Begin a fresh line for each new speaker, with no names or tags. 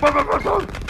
Vai, vai, vai, vai.